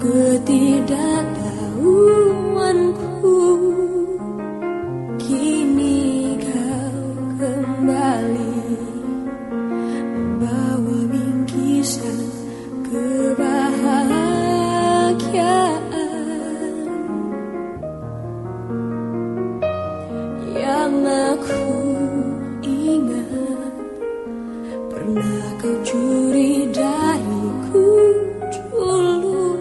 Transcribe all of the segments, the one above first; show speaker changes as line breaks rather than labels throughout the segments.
ketidaktahuanku kau curi dariku dulu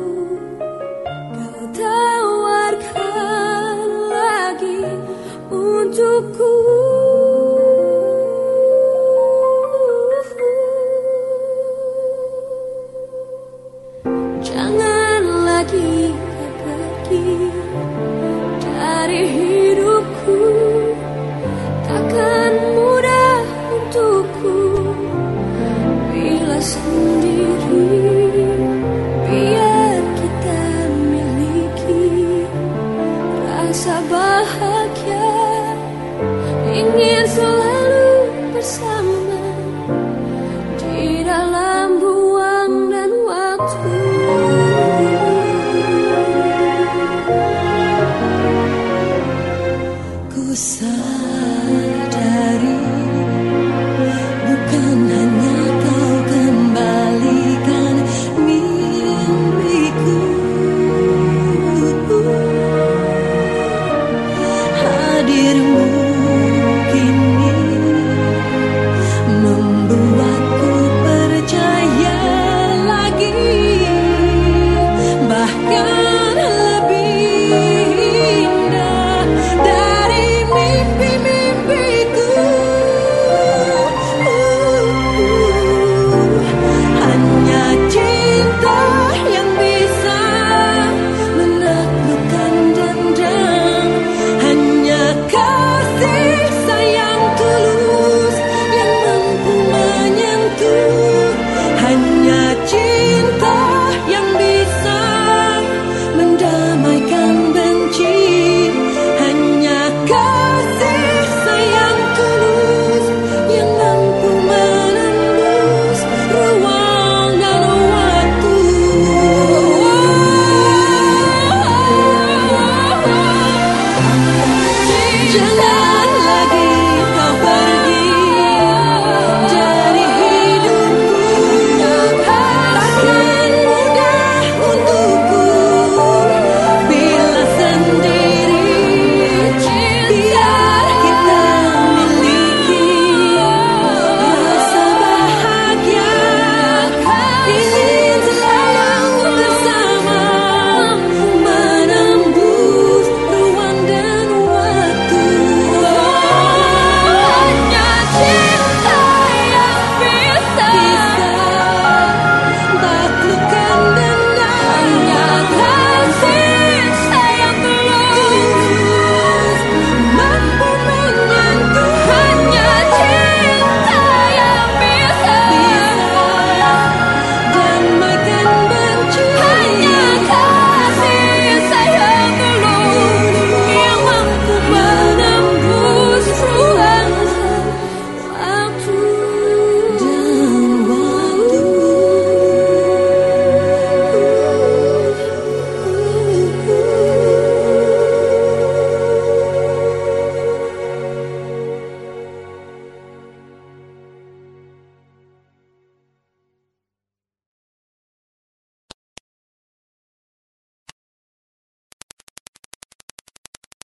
Kau tawarkan lagi untukku. Jangan lagi